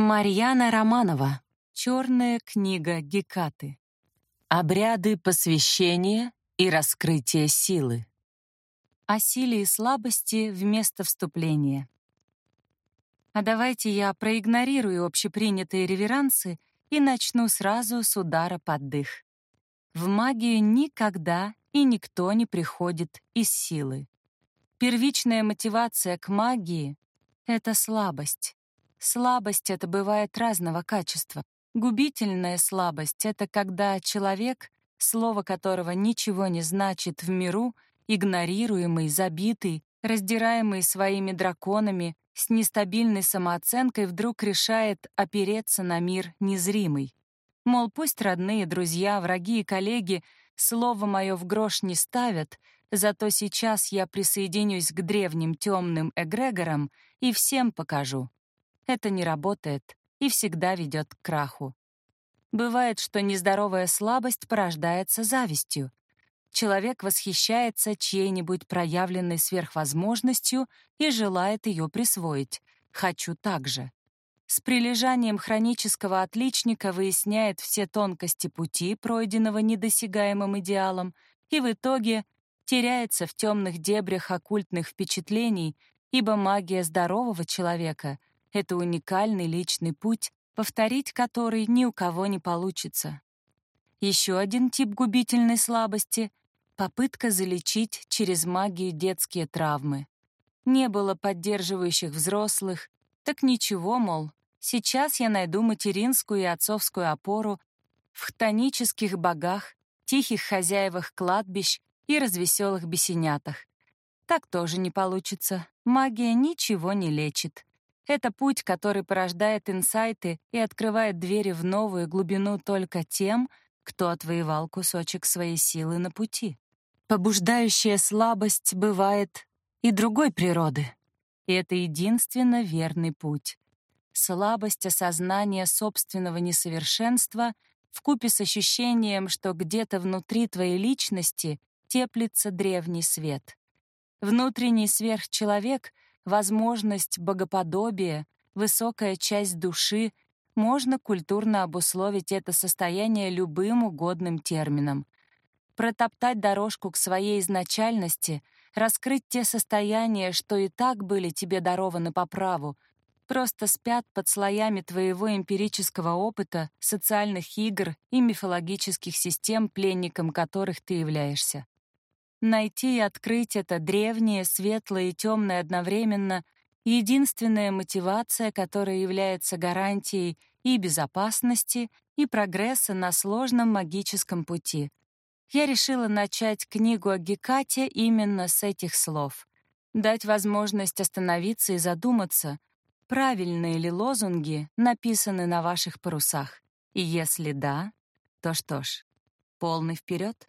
Марьяна Романова. Черная книга Гекаты. Обряды посвящения и раскрытия силы. О силе и слабости вместо вступления. А давайте я проигнорирую общепринятые реверансы и начну сразу с удара под дых. В магию никогда и никто не приходит из силы. Первичная мотивация к магии — это слабость. Слабость — это бывает разного качества. Губительная слабость — это когда человек, слово которого ничего не значит в миру, игнорируемый, забитый, раздираемый своими драконами, с нестабильной самооценкой вдруг решает опереться на мир незримый. Мол, пусть родные, друзья, враги и коллеги слово мое в грош не ставят, зато сейчас я присоединюсь к древним темным эгрегорам и всем покажу. Это не работает и всегда ведет к краху. Бывает, что нездоровая слабость порождается завистью. Человек восхищается чьей-нибудь проявленной сверхвозможностью и желает ее присвоить. «Хочу так же». С прилежанием хронического отличника выясняет все тонкости пути, пройденного недосягаемым идеалом, и в итоге теряется в темных дебрях оккультных впечатлений, ибо магия здорового человека это уникальный личный путь, повторить который ни у кого не получится. Еще один тип губительной слабости — попытка залечить через магию детские травмы. Не было поддерживающих взрослых, так ничего, мол, сейчас я найду материнскую и отцовскую опору в хтонических богах, тихих хозяевах кладбищ и развеселых бесенятах. Так тоже не получится. Магия ничего не лечит. Это путь, который порождает инсайты и открывает двери в новую глубину только тем, кто отвоевал кусочек своей силы на пути. Побуждающая слабость бывает и другой природы. И это единственно верный путь. Слабость осознания собственного несовершенства вкупе с ощущением, что где-то внутри твоей личности теплится древний свет. Внутренний сверхчеловек — возможность богоподобия, высокая часть души, можно культурно обусловить это состояние любым угодным термином. Протоптать дорожку к своей изначальности, раскрыть те состояния, что и так были тебе дарованы по праву, просто спят под слоями твоего эмпирического опыта, социальных игр и мифологических систем, пленником которых ты являешься. Найти и открыть это древнее, светлое и темное одновременно — единственная мотивация, которая является гарантией и безопасности, и прогресса на сложном магическом пути. Я решила начать книгу о Гекате именно с этих слов. Дать возможность остановиться и задуматься, правильные ли лозунги написаны на ваших парусах. И если да, то что ж, полный вперед.